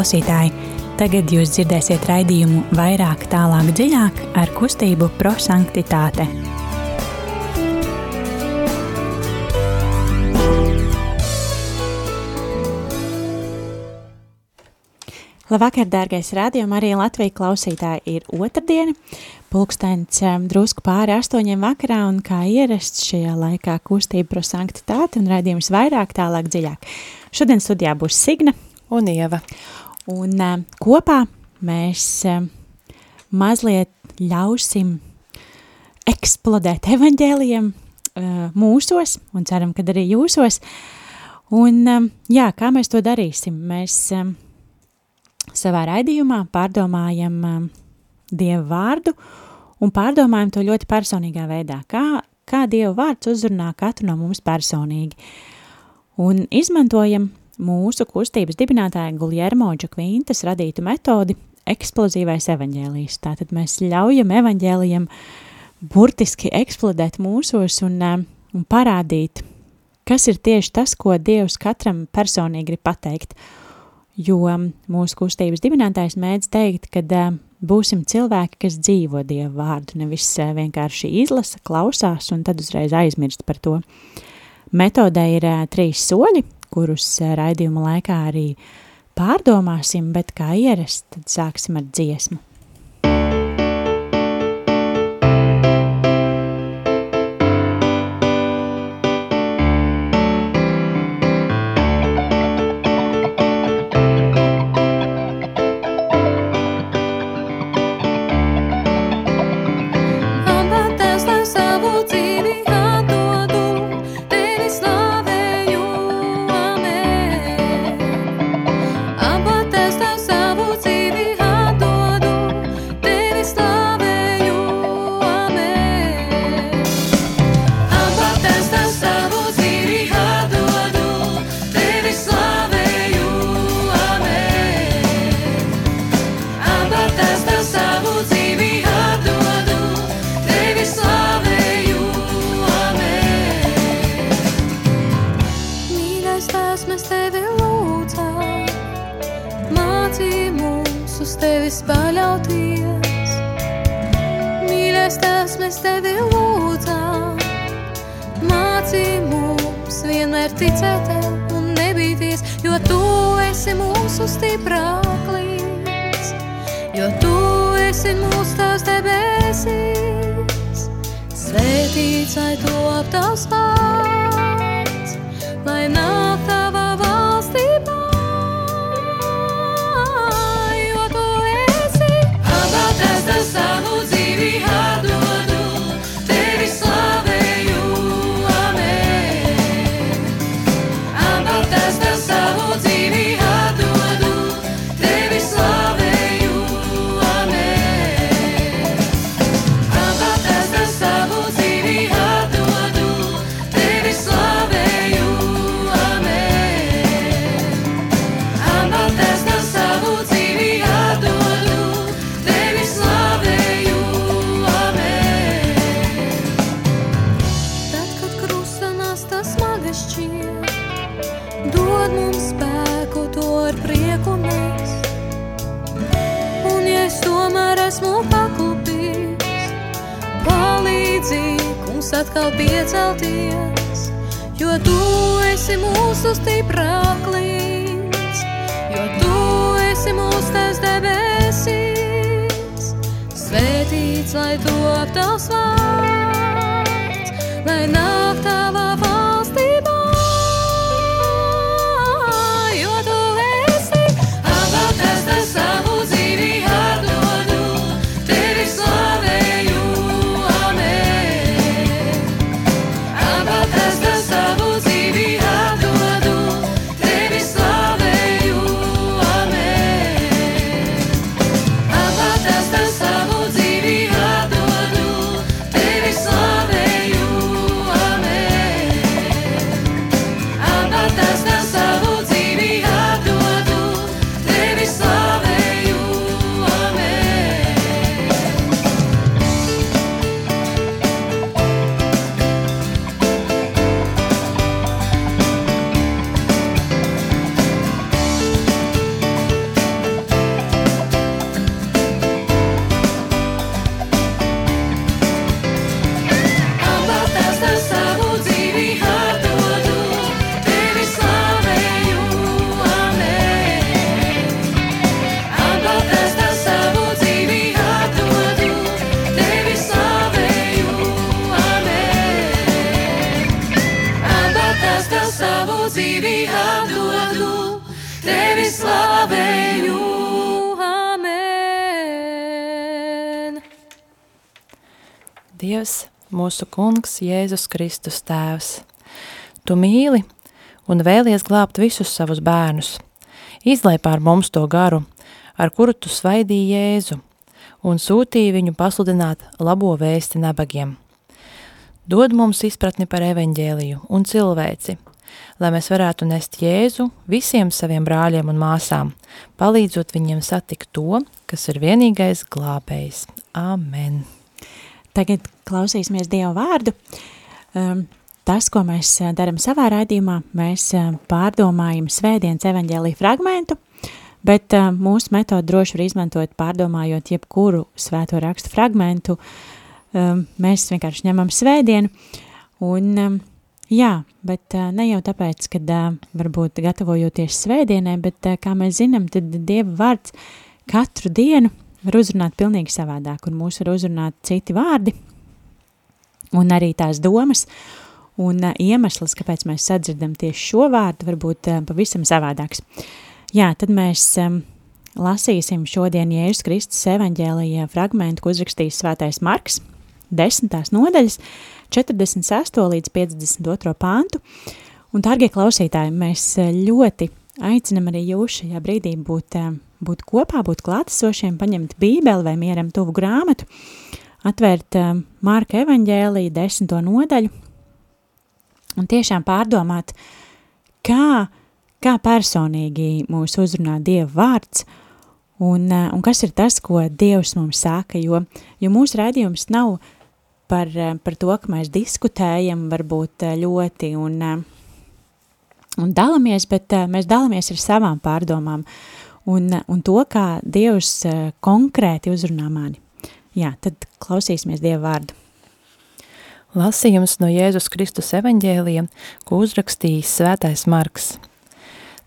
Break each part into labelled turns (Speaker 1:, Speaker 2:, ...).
Speaker 1: klausītāji! Tagad jūs dzirdēsiet raidījumu vairāk, tālāk, dziļāk ar kustību prosanktitāte. Labvakar, dārgais rādījums, arī Latvijas klausītāji ir otrdiena, pulkstens drusku pāri astoņiem vakarā, un kā ierasts šajā laikā kustība prosanktitāte un raidījums vairāk, tālāk, dziļāk. Šodien studijā būs Signa
Speaker 2: un Ieva.
Speaker 1: Un uh, kopā mēs uh, mazliet ļausim eksplodēt evaņģēliem uh, mūsos, un ceram, ka arī jūsos. Un, jā, kā mēs to darīsim? Mēs savā raidījumā pārdomājam Dievu vārdu un pārdomājam to ļoti personīgā veidā, kā, kā Dieva vārds uzrunā katru no mums personīgi. Un izmantojam mūsu kustības dibinātāja Guljermo Džukvīntas radītu metodi eksplozīvais evaņģēlijs. Tātad mēs ļaujam evaņģēlijam burtiski eksplodēt mūsos un, eh, un parādīt, kas ir tieši tas, ko Dievs katram personīgi grib pateikt. Jo mūsu kustības dibinātājs mēdz teikt, ka uh, būsim cilvēki, kas dzīvo Dievu vārdu, nevis uh, vienkārši izlasa, klausās un tad uzreiz aizmirst par to. Metodē ir trīs soļi, kurus eh, raidījuma laikā arī pārdomāsim, bet kā ierasts, tad sāksim ar dziesmu.
Speaker 3: Esi mūsu stiprāklīns, jo tu esi mūsu tas debesīs. Svētīts, lai top tavs vārds, lai nāk
Speaker 2: Dievs, mūsu kungs Jēzus Kristus tēvs. Tu mīli un vēlies glābt visus savus bērnus. Izlai pār mums to garu, ar kuru tu svaidīji Jēzu, un sūtīji viņu pasludināt labo vēsti nabagiem. Dod mums izpratni par evaņģēliju un cilvēci, lai mēs varētu nest Jēzu visiem saviem brāļiem un māsām, palīdzot viņiem satikt to, kas ir vienīgais glābējs. Amen!
Speaker 1: Tagad klausīsimies Dievu vārdu. Um, tas, ko mēs uh, darām savā raidījumā, mēs uh, pārdomājam svētdienas evaņģēlī fragmentu, bet uh, mūsu metodu droši var izmantot pārdomājot jebkuru svēto rakstu fragmentu. Um, mēs vienkārši ņemam svētdienu un um, jā, bet ne jau tāpēc, ka varbūt gatavojoties svētdienai, bet kā mēs zinām, tad Dieva vārds katru dienu var uzrunāt pilnīgi savādāk, un mūs var uzrunāt citi vārdi, un arī tās domas, un uh, iemesls, kāpēc mēs sadzirdam tieši šo vārdu, varbūt uh, pavisam savādāks. Jā, tad mēs um, lasīsim šodien Jēzus Kristus evaņģēlijā fragmentu, ko uzrakstījis svētais Marks, desmitās nodaļas, 46. līdz 52. pāntu, un, targie klausītāji, mēs ļoti aicinam arī jūs šajā brīdī būt uh, būt kopā, būt klātesošiem, paņemt bībeli vai mieram tuvu grāmatu, atvērt uh, Mārka evaņģēliju desmito nodaļu un tiešām pārdomāt, kā, kā personīgi mūs uzrunā Dieva vārds un, uh, un kas ir tas, ko Dievs mums saka, jo, jo mūsu raidījums nav par, par to, ka mēs diskutējam varbūt ļoti un, un dalamies, bet mēs dalamies ar savām pārdomām, un, un to, kā Dievs uh, konkrēti uzrunā mani. Jā, tad klausīsimies Dieva vārdu.
Speaker 2: Lasījums no Jēzus Kristus evaņģēlija, ko uzrakstījis svētais Marks.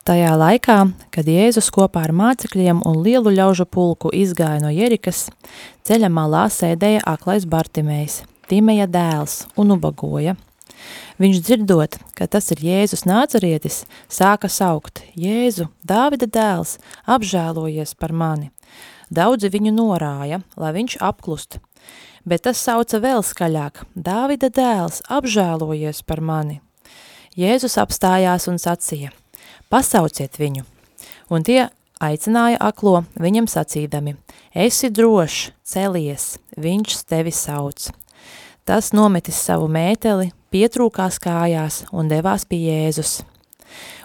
Speaker 2: Tajā laikā, kad Jēzus kopā ar mācekļiem un lielu ļaužu pulku izgāja no Jerikas, ceļa malā sēdēja aklais Bartimējs, Timeja dēls, un ubagoja – Viņš dzirdot, ka tas ir Jēzus nācarietis, sāka saukt, Jēzu, Dāvida dēls, apžēlojies par mani. Daudzi viņu norāja, lai viņš apklust, bet tas sauca vēl skaļāk, Dāvida dēls, apžēlojies par mani. Jēzus apstājās un sacīja, pasauciet viņu, un tie aicināja aklo viņam sacīdami, esi drošs, celies, viņš tevi sauc. Tas nometis savu mēteli, pietrūkās kājās un devās pie Jēzus.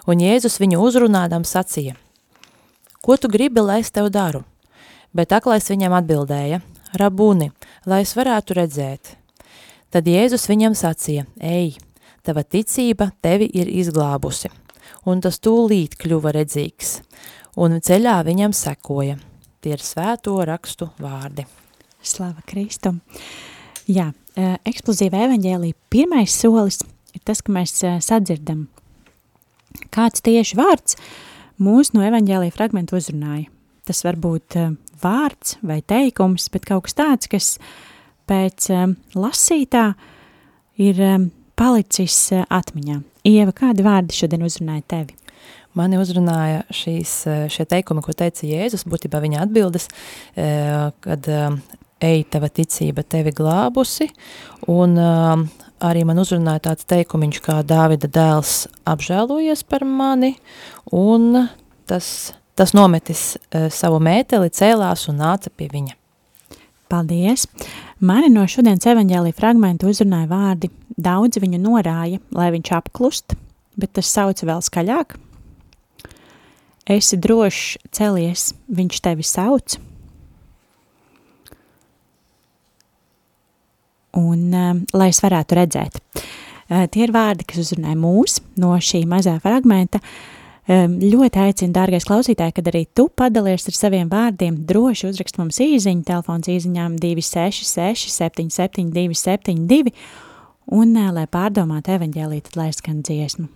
Speaker 2: Un Jēzus viņu uzrunādam sacīja, ko tu gribi, lai es tev daru? Bet aklais viņam atbildēja, rabuni, lai es varētu redzēt. Tad Jēzus viņam sacīja, ej, tava ticība tevi ir izglābusi. Un tas tūlīt kļuva redzīgs, un ceļā viņam sekoja. Tie ir svēto rakstu vārdi.
Speaker 1: Slava Kristum! Jā, eksplozīva evaņģēlija pirmais solis ir tas, ka mēs sadzirdam, kāds tieši vārds mūs no evaņģēlija fragmentu uzrunāja. Tas var būt vārds vai teikums, bet kaut kas tāds, kas pēc lasītā ir palicis atmiņā. Ieva, kādi vārdi šodien uzrunāja tevi?
Speaker 2: Mani uzrunāja šīs, šie teikumi, ko teica Jēzus, būtībā viņa atbildes, kad ej, tava ticība tevi glābusi, un uh, arī man uzrunāja tāds teikumiņš, kā Dāvida dēls apžēlojies par mani, un tas, tas nometis uh, savu mēteli, cēlās un nāca pie viņa.
Speaker 1: Paldies! Mani no šodienas evaņģēlī fragmentu uzrunāja vārdi, daudzi viņu norāja, lai viņš apklust, bet tas sauca vēl skaļāk. Esi drošs, celies, viņš tevi sauc – un um, lai es varētu redzēt. Uh, tie ir vārdi, kas uzrunāja mūs no šī mazā fragmenta. Um, ļoti aicinu, dārgais klausītāji, kad arī tu padalies ar saviem vārdiem, droši uzrakst mums īziņu, telefons īziņām 266 77 272, un, lai pārdomātu evaņģēlīt, lai skan dziesmu.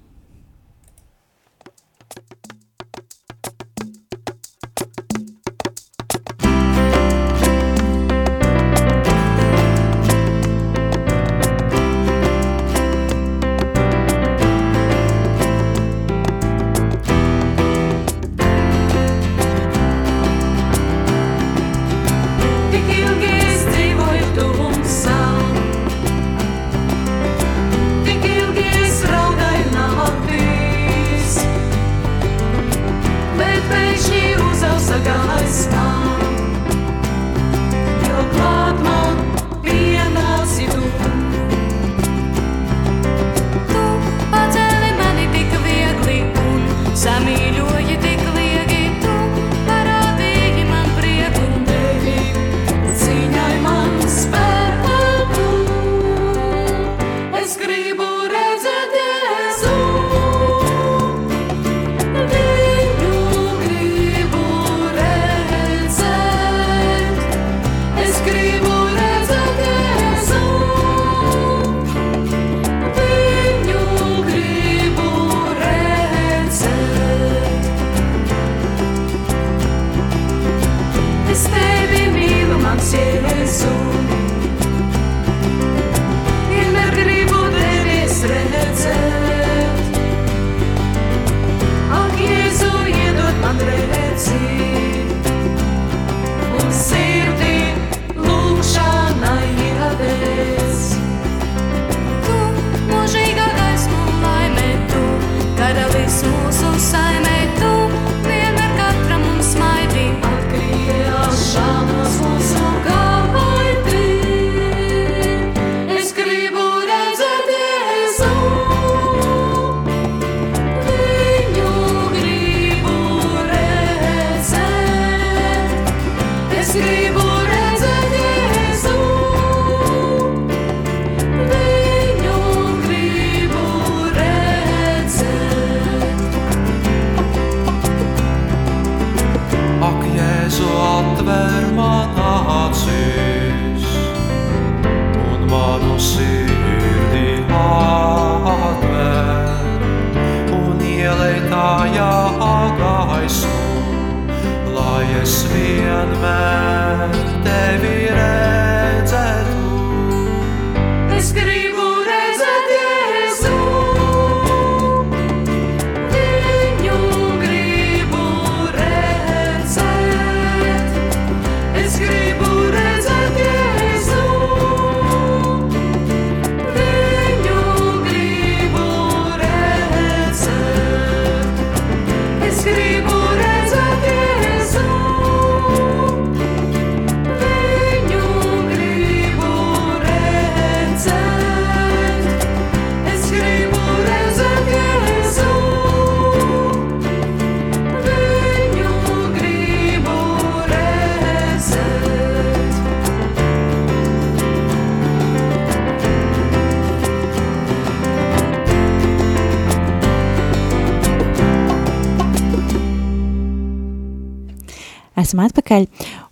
Speaker 1: Esam atpakaļ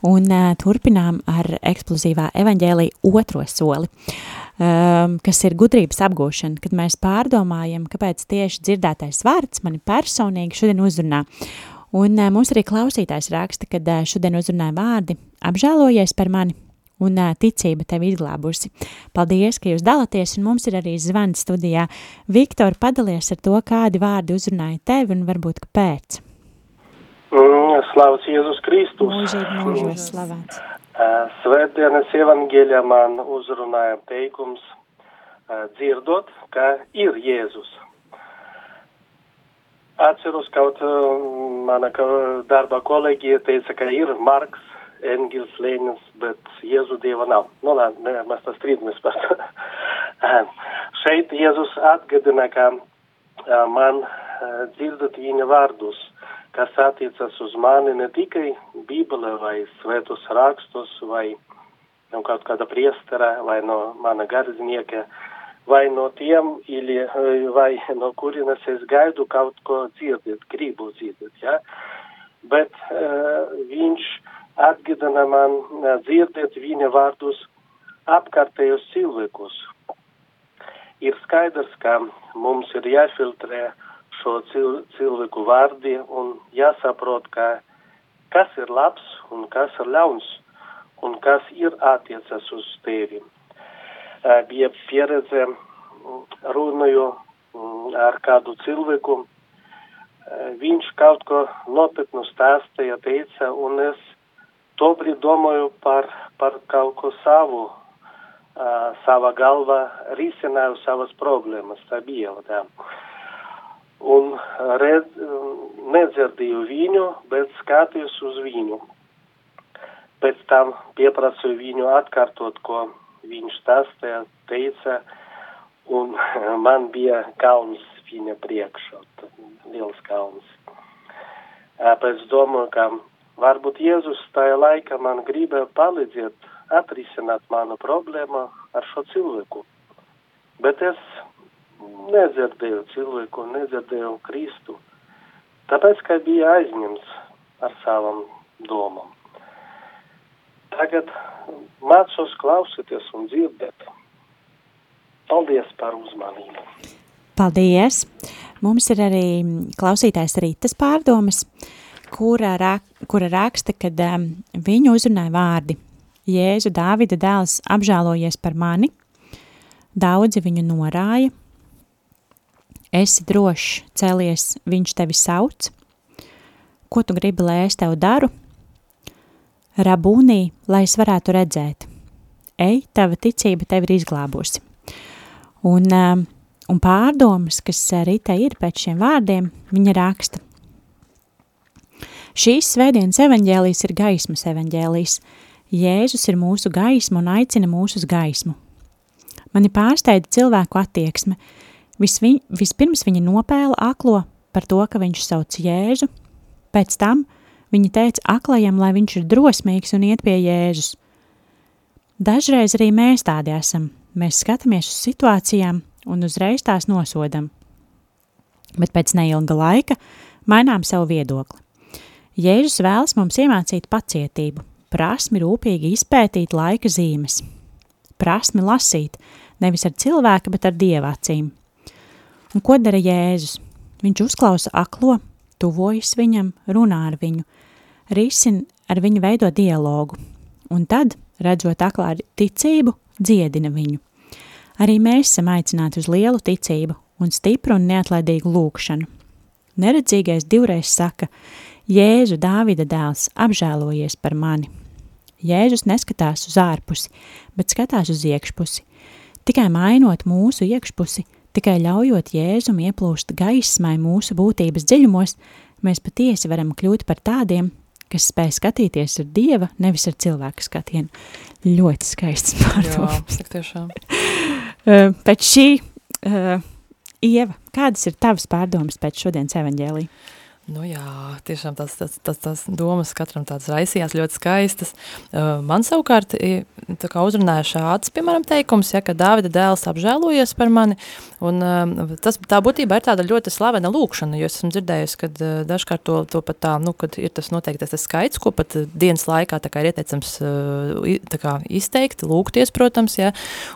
Speaker 1: un uh, turpinām ar eksplozīvā evaņģēlija otro soli, um, kas ir gudrības apgūšana, kad mēs pārdomājam, kāpēc tieši dzirdētais vārds mani personīgi šodien uzrunā. Un uh, mums arī klausītājs raksta, kad uh, šodien uzrunāja vārdi apžēlojies par mani un uh, ticība tevi izglābusi. Paldies, ka jūs dalāties, un mums ir arī zvans studijā. Viktor, padalies ar to, kādi vārdi uzrunāja tevi un varbūt kāpēc.
Speaker 4: Mm, Slavs Jēzus Kristus.
Speaker 1: Mūžīgi mūžos slavēts.
Speaker 4: Svētdienas evaņģēļā man uzrunāja teikums dzirdot, ka ir Jēzus. Atceros, kaut mana darba kolēģija teica, ka ir Marks, Engels, Lenins, bet Jēzu Dieva nav. Nu, labi, ne, mēs tas strīdamies par to. Šeit Jēzus atgadina, ka man dzirdot viņa vārdus kas attiecas uz mani ne tikai Bībele vai svētos rakstus vai no kaut kāda priestera vai no mana gardznieka vai no tiem, ili, vai no kurienes es gaidu kaut ko dzirdēt, gribu dzirdēt, ja? Bet uh, viņš atgādina man uh, dzirdēt viņa vārdus apkārtējos cilvēkus. Ir skaidrs, ka mums ir jāfiltrē uh, šo cil, cilvēku vārdi un jāsaprot, ka kas ir labs un kas ir ļauns un kas ir attiecas uz tevi. Bija pieredze runāju ar kādu cilvēku, viņš kaut ko nopietnu stāstīja, teica, un es tobrīd domāju par, par kaut ko savu, uh, sava galva risināju savas problēmas, tā bija. Tā un red, nedzirdēju viņu, bet skatījos uz viņu. Pēc tam pieprasīju viņu atkārtot, ko viņš stāstīja, teica, un man bija kauns viņa priekšā, liels kauns. Pēc domāju, ka varbūt Jēzus tajā laikā man gribēja palīdzēt atrisināt manu problēmu ar šo cilvēku. Bet es nedzirdēju cilvēku, nedzirdēju Kristu, tāpēc, ka bija aizņemts ar savam domam. Tagad mācos klausīties un dzirdēt. Paldies par uzmanību.
Speaker 1: Paldies! Mums ir arī klausītājs Rītas pārdomas, kura, rak, kura raksta, kad um, viņu uzrunāja vārdi Jēzu Dāvida dēls apžēlojies par mani, daudzi viņu norāja, esi drošs, cēlies, viņš tevi sauc, ko tu gribi, lai es tev daru? Rabūnī, lai es varētu redzēt. Ej, tava ticība tevi ir izglābusi. Un, um, un pārdomas, kas Rītai ir pēc šiem vārdiem, viņa raksta. Šīs svētdienas evaņģēlijas ir gaismas evaņģēlijas. Jēzus ir mūsu gaisma un aicina mūs uz gaismu. Mani pārsteidza cilvēku attieksme. Visvi, vispirms viņa nopēla aklo par to, ka viņš sauc Jēzu, pēc tam – Viņa teica aklajam, lai viņš ir drosmīgs un iet pie Jēzus. Dažreiz arī mēs tādi esam. Mēs skatāmies uz situācijām un uzreiz tās nosodam. Bet pēc neilga laika mainām savu viedokli. Jēzus vēlas mums iemācīt pacietību, prasmi rūpīgi izpētīt laika zīmes, prasmi lasīt, nevis ar cilvēka, bet ar dieva acīm. Un ko dara Jēzus? Viņš uzklausa aklo, tuvojas viņam, runā ar viņu – risin ar viņu veido dialogu, un tad, redzot aklā ticību, dziedina viņu. Arī mēs esam aicināti uz lielu ticību un stipru un neatlaidīgu lūkšanu. Neredzīgais divreiz saka, Jēzu Dāvida dēls apžēlojies par mani. Jēzus neskatās uz ārpusi, bet skatās uz iekšpusi. Tikai mainot mūsu iekšpusi, tikai ļaujot Jēzum ieplūst gaismai mūsu būtības dziļumos, mēs patiesi varam kļūt par tādiem, kas spēj skatīties ar dieva, nevis ar cilvēku skatienu. Ļoti skaists pārdoms.
Speaker 2: Jā, tiešām.
Speaker 1: pēc šī, uh, Ieva, kādas ir tavas pārdomas pēc šodienas evaņģēlī?
Speaker 2: Nu jā, tiešām tās, tās, tās, tās domas katram tādas raisījās ļoti skaistas. Man savukārt tā kā uzrunāja šāds, piemēram, teikums, ja, ka Dāvida dēls apžēlojies par mani, un tas tā būtībā ir tāda ļoti slavena lūkšana, jo es esmu dzirdējusi, uh, dažkārt to, to pat tā, nu, kad ir tas noteikti tas skaits, ko pat dienas laikā tā kā ir ieteicams tā kā izteikt, lūgties, protams, ja,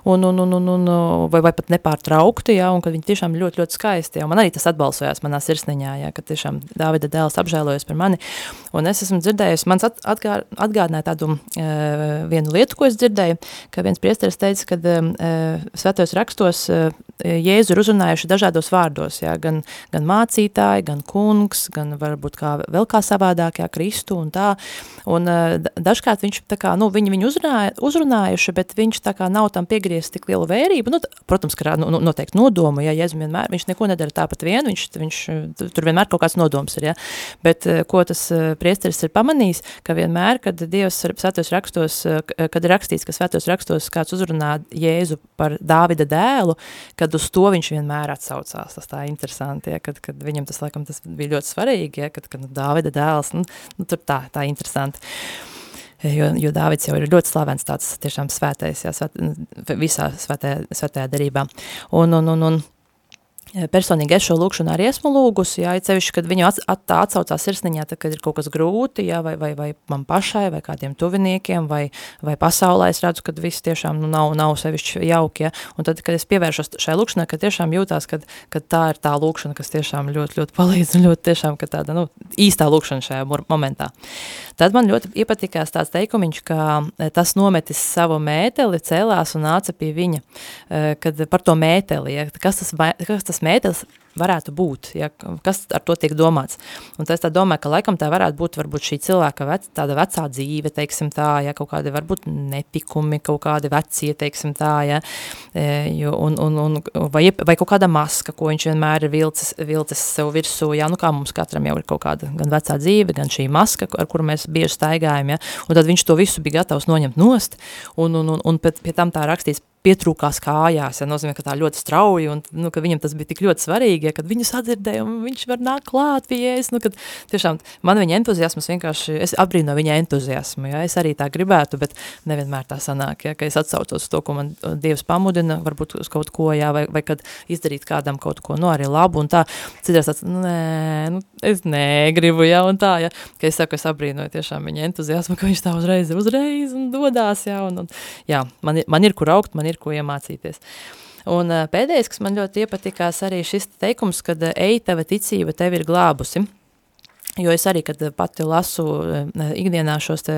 Speaker 2: un, un, un, un, un vai, vai pat nepārtraukti, ja, un kad viņi tiešām ļoti, ļoti skaisti, ja, man arī tas atbalsojās manā sirsniņā, ja, ka tiešām Dāvida dēls apžēlojas par mani. Un es esmu dzirdējusi, mans atgā, atgādināja tādu uh, vienu lietu, ko es dzirdēju, ka viens priesteris teica, ka uh, svētos rakstos uh, Jēzu ir uzrunājuši dažādos vārdos, jā, gan, gan mācītāji, gan kungs, gan varbūt kā, vēl kā savādāk, jā, Kristu un tā. Un uh, dažkārt viņš tā kā, nu, viņi viņu uzrunāja, uzrunājuši, bet viņš tā kā nav tam piegriezis tik lielu vērību. Nu, protams, ka nu, noteikti nodomu, ja Jēzu vienmēr, viņš neko nedara tāpat vien, viņš, viņš tur vienmēr kaut kāds nodoms ir, ja? bet eh, ko tas eh, priesteris ir pamanījis, ka vienmēr, kad Dievs svētos rakstos, kad ir rakstīts, ka svētos rakstos kāds uzrunā Jēzu par Dāvida dēlu, kad uz to viņš vienmēr atsaucās, tas tā interesanti, ja? kad, kad viņam tas, laikam, tas bija ļoti svarīgi, ja? kad, kad Dāvida dēls, nu, nu tur tā, tā interesanti jo, jo Dāvids jau ir ļoti slavens tāds tiešām svētais, jā, svēt, visā svētajā, svētajā darībā. Un, un, un, un personīgi es šo lūkšanu arī esmu lūgusi, jā, cevišķi, kad viņu at, at, atsaucās sirsniņā, tad, kad ir kaut kas grūti, jā, vai, vai, vai man pašai, vai kādiem tuviniekiem, vai, vai pasaulē es redzu, kad viss tiešām nu, nav, nav sevišķi jauki, jā, un tad, kad es pievēršos šai lūkšanai, kad tiešām jūtās, kad, kad tā ir tā lūkšana, kas tiešām ļoti, ļoti palīdz, un ļoti tiešām, ka tāda, nu, īstā lūkšana šajā momentā. Tad man ļoti iepatikās tāds teikumiņš, ka e, tas nometis savu mēteli, cēlās un nāca pie viņa, e, kad par to mēteli, ja, kas tas, kas tas Mädels. Varētu būt, ja, kas ar to tiek domāts. Un es tā domāju, ka laikam tā varētu būt varbūt šī cilvēka vec, tāda vecā dzīve, teiksim tā, ja, kaut kādi varbūt netikumi, kaut kādi vecie, teiksim tā, ja, e, jo, un, un, un, vai, vai kaut kāda maska, ko viņš vienmēr ir vilcis, vilcis sev virsū, ja, nu kā mums katram jau ir kaut kāda gan vecā dzīve, gan šī maska, ar kuru mēs bieži staigājam, ja, un tad viņš to visu bija gatavs noņemt nost, un, un, un, un pie, pie tam tā rakstīts pietrūkās kājās, ja nozīmē, ka tā ļoti strauji, un nu, ka viņam tas bija tik ļoti svarīgi, ja, kad viņu sadzirdēja, un viņš var nākt klāt pie jēs, nu, kad tiešām man viņa entuziasmas vienkārši, es apbrīno viņa entuziasmu, ja, es arī tā gribētu, bet nevienmēr tā sanāk, ja, ka es atsaucos uz to, ko man Dievs pamudina, varbūt uz kaut ko, jā, vai, vai kad izdarīt kādam kaut ko, nu, arī labu, un tā, citās tāds, nē, nu, es negribu, ja, un tā, ja, ka es saku, es apbrīnoju tiešām viņa entuziasmu, ka viņš tā uzreiz, uzreiz un dodās, ja, un, un jā, man, man ir kur augt, man ir ko iemācīties. Un pēdējais, kas man ļoti iepatikās arī šis teikums, kad ej, tava ticība tevi ir glābusi. Jo es arī, kad pati lasu ikdienā šos te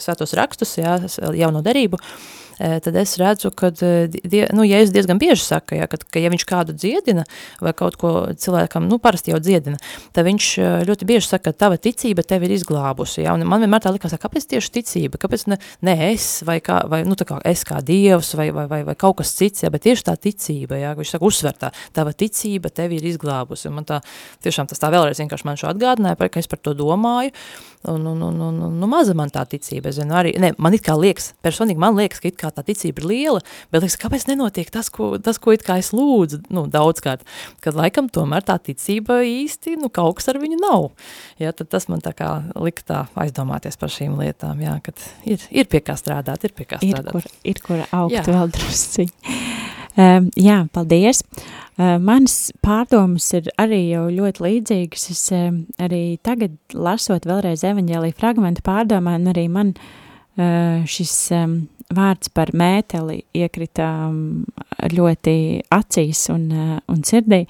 Speaker 2: svētos rakstus, jā, jauno derību, uh, tad es redzu, ka die, nu, Jēzus diezgan bieži saka, ja, kad, ka ja viņš kādu dziedina vai kaut ko cilvēkam, nu, parasti jau dziedina, tad viņš ļoti bieži saka, ka tava ticība tevi ir izglābusi. Ja, un man vienmēr tā likās, kāpēc tieši ticība, kāpēc ne, ne es vai, kā, vai nu, tā kā es kā dievs vai, vai, vai, vai kaut kas cits, ja, bet tieši tā ticība, ja, viņš saka, uzsver tā, tava ticība tevi ir izglābusi. Un man tā, tiešām tas tā vēlreiz vienkārši man šo atgādināja, ka es par to domāju, un, un, un, un, un nu, maza man tā ticība, es zinu, arī, ne, man it kā liekas, personīgi man liekas, ka it kā tā ticība ir liela, bet liekas, kāpēc nenotiek tas, ko, tas, ko it kā es lūdzu, nu, daudzkārt, kad laikam tomēr tā ticība īsti, nu, kaut kas ar viņu nav, ja, tad tas man tā kā lika tā aizdomāties par šīm lietām, jā, kad ir, ir pie kā strādāt, ir pie kā strādāt.
Speaker 1: Ir kur, ir kur augt jā. vēl drusci. Um, jā, paldies. Uh, manas pārdomas ir arī jau ļoti līdzīgas. Es um, arī tagad lasot vēlreiz evaņģēlī fragmentu pārdomā, un arī man uh, šis um, vārds par mēteli iekrita um, ļoti acīs un, uh, un sirdī,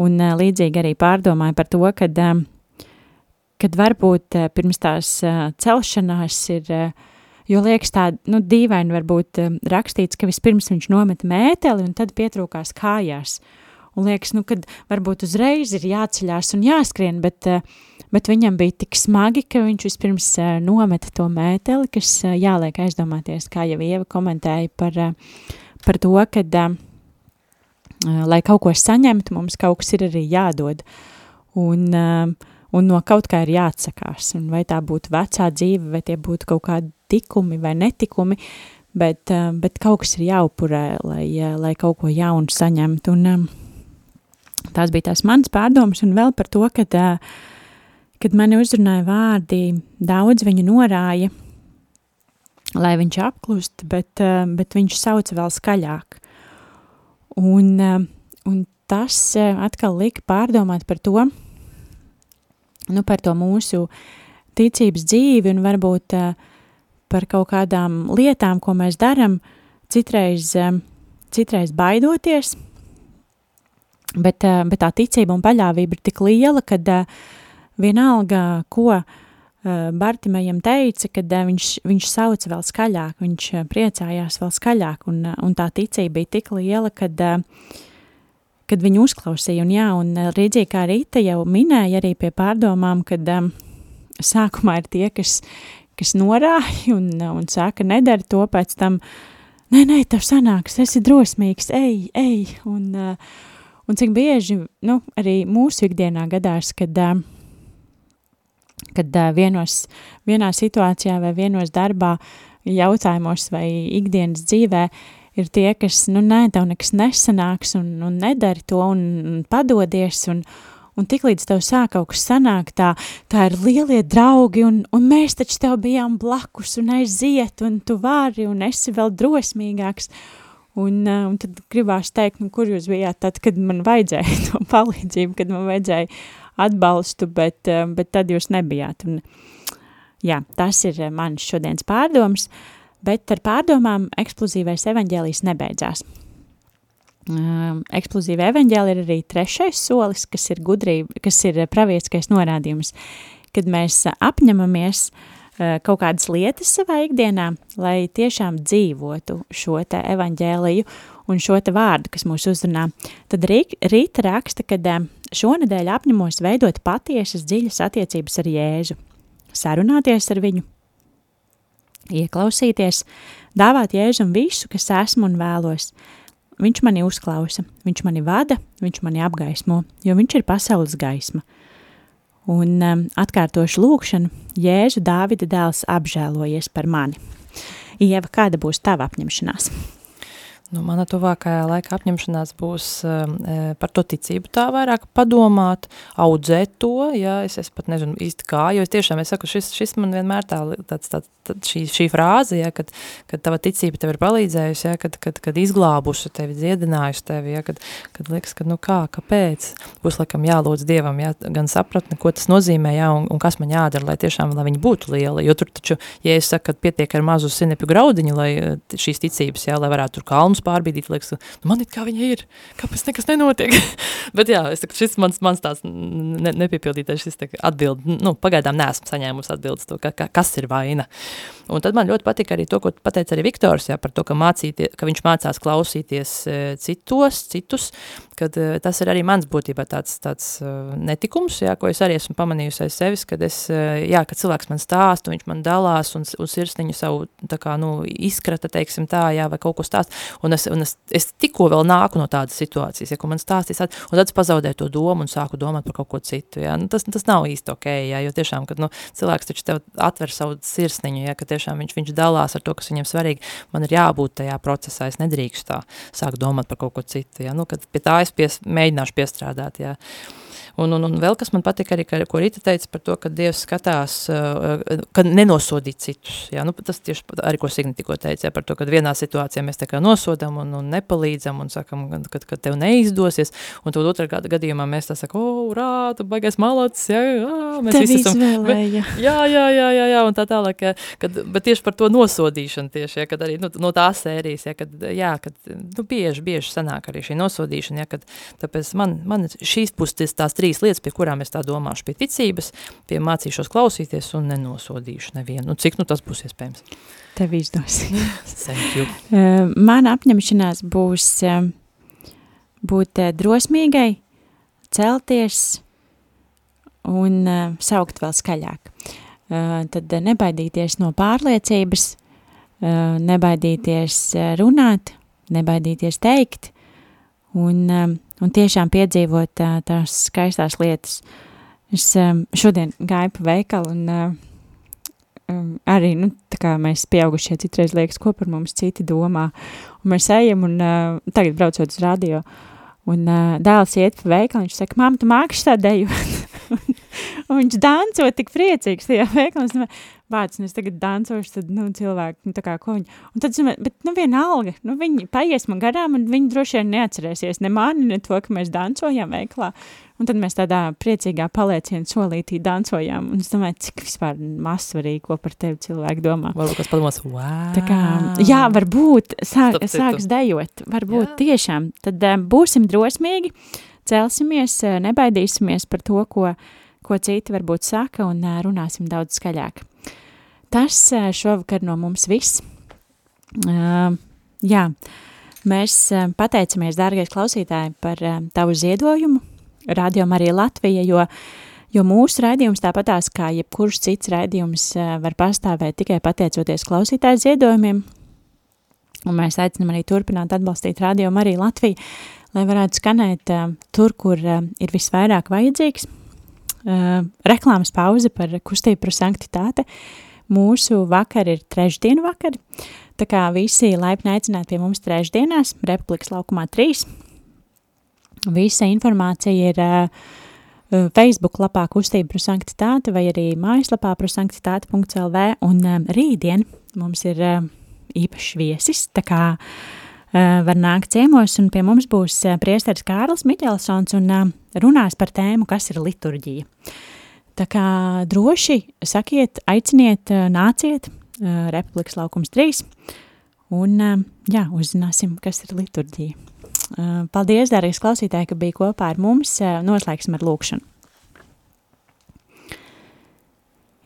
Speaker 1: un uh, līdzīgi arī pārdomāju par to, kad, um, kad varbūt uh, pirms tās uh, celšanās ir uh, Jo liekas tā, nu, dīvaini varbūt um, rakstīts, ka vispirms viņš nometa mēteli un tad pietrūkās kājās. Un liekas, nu, kad varbūt uzreiz ir jāceļās un jāskrien, bet, uh, bet viņam bija tik smagi, ka viņš vispirms uh, nometa to mēteli, kas uh, jāliek aizdomāties, kā jau Ieva komentēja par, par to, kad, lai kaut ko saņemtu, mums kaut kas ir arī jādod. Un, un no kaut kā ir jāatsakās, un vai tā būtu vecā dzīve, vai tie būtu kaut kādi tikumi vai netikumi, bet, eh, bet kaut kas ir jāupurē, lai, eh, lai kaut ko jaunu saņemtu. Un, eh, tās bija tās manas pārdomas, un vēl par to, kad, kad mani uzrunāja vārdi, daudz viņu norāja, lai viņš apklust, bet, bet viņš sauca vēl skaļāk. Un, un tas atkal lika pārdomāt par to, nu, par to mūsu ticības dzīvi un varbūt par kaut kādām lietām, ko mēs darām, citreiz, citreiz baidoties, bet, eh, bet tā ticība un paļāvība ir tik liela, ka eh, vienalga, ko eh, Bartimējam teica, kad viņš, viņš sauca vēl skaļāk, viņš priecājās vēl skaļāk, un, un tā ticība bija tik liela, kad, kad viņu uzklausīja, un jā, un rīdzīgi kā Rīta jau minēja arī pie pārdomām, kad sākumā ir tie, kas, kas norāja un, un saka, nedara to pēc tam, nē, nē, tev sanāks, esi drosmīgs, ej, ej, un, un cik bieži, nu, arī mūsu ikdienā gadās, kad, kad vienos, vienā situācijā vai vienos darbā, jautājumos vai ikdienas dzīvē ir tie, kas, nu, nē, tev nekas nesanāks un, un nedari to un, un padodies un, un tiklīdz tev sāk kaut kas sanāk, tā, tā ir lielie draugi, un, un mēs taču tev bijām blakus, un aiziet, un tu vari, un esi vēl drosmīgāks, uh, un tad gribās teikt, nu, kur jūs bijāt tad, kad man vajadzēja to palīdzību, kad man vajadzēja atbalstu, bet, uh, bet tad jūs nebijāt, un jā, tas ir mans šodienas pārdoms, bet ar pārdomām eksplozīvais evaņģēlijs nebeidzās. Um, eksplozīva evaņģēla ir arī trešais solis, kas ir gudrība, kas ir pravietiskais norādījums, kad mēs apņemamies uh, kaut kādas lietas savā ikdienā, lai tiešām dzīvotu šo te evaņģēliju un šo te vārdu, kas mūs uzrunā. Tad Rīta raksta, ka šonedēļ apņemos veidot patiesas dziļas attiecības ar Jēzu, sarunāties ar viņu, ieklausīties, dāvāt Jēzum visu, kas esmu un vēlos – viņš mani uzklausa, viņš mani vada, viņš mani apgaismo, jo viņš ir pasaules gaisma. Un um, atkārtošu lūkšanu, Jēzu Dāvida dēls apžēlojies par mani. Ieva, kāda būs tava apņemšanās?
Speaker 2: Nu, mana tuvākajā laika apņemšanās būs uh, par to ticību tā vairāk padomāt, audzēt to, jā, es, es pat nezinu īsti kā, jo es tiešām, es saku, šis, šis man vienmēr tā, tāds, tāds, tāds šī, šī frāze, jā, kad, kad tava ticība tev ir palīdzējusi, jā, kad, kad, kad izglābusi tevi, dziedinājusi tevi, jā, kad, kad liekas, ka nu kā, kāpēc, būs laikam jālūdz Dievam, jā, gan sapratni, ko tas nozīmē, jā, un, un kas man jādara, lai tiešām, lai viņi būtu liela, jo tur taču, ja es saku, ka pietiek ar mazu sinepju graudiņu, lai šīs ticības, jā, lai varētu tur kalnus domas pārbīdīt, liekas, nu, man it kā viņa ir, kāpēc nekas nenotiek? Bet jā, es saku, šis mans, mans tās ne, nepiepildītais, šis atbild, nu, pagaidām neesmu saņēmusi atbildes to, ka, ka, kas ir vaina. Un tad man ļoti patika arī to, ko pateica arī Viktors, jā, par to, ka, mācītie, ka viņš mācās klausīties citos, citus, kad tas ir arī mans būtībā tāds, tāds netikums, jā, ko es arī esmu pamanījusi aiz sevis, kad es, jā, kad cilvēks man stāsta, viņš man dalās un, un sirsniņu savu, tā kā, nu, izkrata, teiksim tā, jā, vai kaut ko stāst, un es, un es, es tikko vēl nāku no tādas situācijas, ja, ko man stāstīs, un tad es pazaudēju to domu un sāku domāt par kaut ko citu, jā, nu, tas, tas nav īsti ok, jā, jo tiešām, kad, nu, cilvēks taču tev atver savu sirsniņu, jā, ka tiešām viņš, viņš dalās ar to, kas viņam svarīgi, man ir jābūt tajā procesā, es nedrīkstu tā sākt domāt par kaut ko citu, jā, nu, kad pie tā es pies, mēģināšu piestrādāt, jā. Un, un, un vēl kas man patika arī, ka, ko Rita teica par to, ka Dievs skatās, uh, ka nenosodīt citus. Jā, nu, tas tieši arī, ko Signi tikko teica, jā, par to, ka vienā situācijā mēs tā kā nosodam un, un nepalīdzam un sakam, ka, ka tev neizdosies, un tad otrā gadījumā mēs tā sakam, o, rā, tu baigais malacis, jā, jā, mēs
Speaker 1: Tev
Speaker 2: visi esam.
Speaker 1: izvēlēja.
Speaker 2: Jā, jā, jā, jā, jā, un tā tālāk, jā, kad, bet tieši par to nosodīšanu tieši, jā, kad arī, nu, no tās sērijas, jā, kad, jā, kad, nu, bieži, bieži sanāk arī šī nosodīšana, jā, kad, tāpēc man, man šīs puses tās trīs lietas, pie kurām es tā domāšu, pie ticības, pie mācīšos klausīties un nenosodīšu nevienu. Un cik nu tas būs iespējams?
Speaker 1: Tev izdosies. Uh, mana apņemšanās būs uh, būt uh, drosmīgai, celties un saukt vēl skaļāk. Tad nebaidīties no pārliecības, nebaidīties runāt, nebaidīties teikt un, um, un tiešām piedzīvot uh, tās skaistās lietas. Es um, šodien gāju pa veikalu un uh, um, arī, nu, tā kā mēs pieaugušie citreiz liekas, ko par mums citi domā. Un mēs ejam un uh, tagad braucot uz radio, un dēls iet pa veikalu, viņš saka, māma, tu mākši tā dejot. un viņš danco tik priecīgs tajā veikalā. Vārds, nu es tagad dancošu, tad, nu, cilvēki, nu, tā kā ko viņi. Un tad, domāju, bet, nu, vienalga, nu, viņi paies man garām, un viņi droši vien neatcerēsies ne mani, ne to, ka mēs dancojam veikalā. Un tad mēs tādā priecīgā paliecienu solītī dancojām. Un es domāju, cik vispār mazsvarīgi, ko par tevi cilvēki domā.
Speaker 2: Varbūt kas padomās, wow.
Speaker 1: Tā kā, jā, varbūt sāk, sāks dejot, varbūt
Speaker 2: Jā.
Speaker 1: tiešām. Tad um, būsim drosmīgi, celsimies, uh, nebaidīsimies par to, ko, ko citi varbūt saka, un uh, runāsim daudz skaļāk. Tas uh, šovakar no mums viss. Uh, jā, mēs uh, pateicamies, dārgais klausītāji, par uh, tavu ziedojumu, Radio Marija Latvija, jo, jo mūsu raidījums tāpatās kā jebkurš cits raidījums uh, var pastāvēt tikai pateicoties klausītāju ziedojumiem, un mēs aicinam arī turpināt atbalstīt Radio Marija Latviju, lai varētu skanēt uh, tur, kur uh, ir visvairāk vajadzīgs. Uh, reklāmas pauze par kustību par sanktitāte. Mūsu vakar ir trešdienu vakari, tā kā visi laipni aicināti pie mums trešdienās, Republikas laukumā 3. Visa informācija ir uh, uh, Facebook lapā kustība par sanktitāti vai arī mājaslapā par sanktitāti.lv un um, rītdien mums ir uh, īpašs viesis, tā kā uh, var nākt ciemos un pie mums būs uh, priesteris Kārlis Miķelsons un uh, runās par tēmu, kas ir liturģija. Tā kā droši sakiet, aiciniet, uh, nāciet, uh, Republikas laukums 3 un uh, jā, uzzināsim, kas ir liturģija. Paldies, dārgais klausītāji, ka bija kopā ar mums. Noslēgsim ar lūkšanu.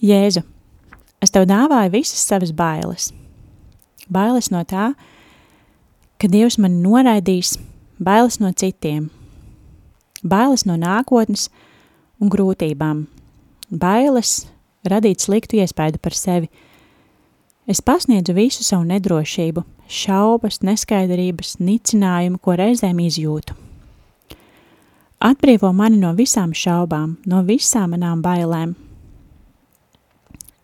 Speaker 1: Jēzu, es tev dāvāju visas savas bailes. Bailes no tā, ka Dievs mani noraidīs, bailes no citiem, bailes no nākotnes un grūtībām, bailes radīt sliktu iespaidu par sevi. Es pasniedzu visu savu nedrošību, šaubas, neskaidrības, nicinājumu, ko reizēm izjūtu. Atbrīvo mani no visām šaubām, no visām manām bailēm.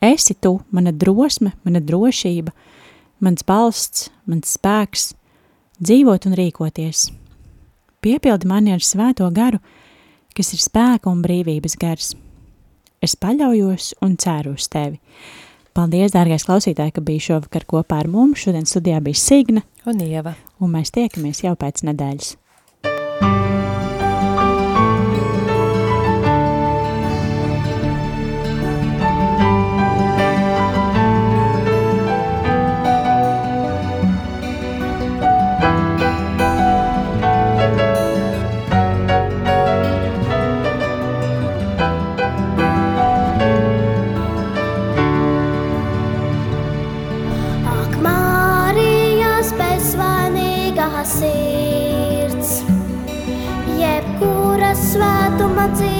Speaker 1: Esi tu, mana drosme, mana drošība, mans balsts, mans spēks, dzīvot un rīkoties. Piepildi mani ar svēto garu, kas ir spēka un brīvības gars. Es paļaujos un ceru uz tevi. Paldies, dārgais klausītāji, ka biji šovakar kopā ar mums. Šodien studijā bija Signa,
Speaker 2: Un Ieva.
Speaker 1: un mēs tiekamies jau pēc nedēļas.
Speaker 5: ah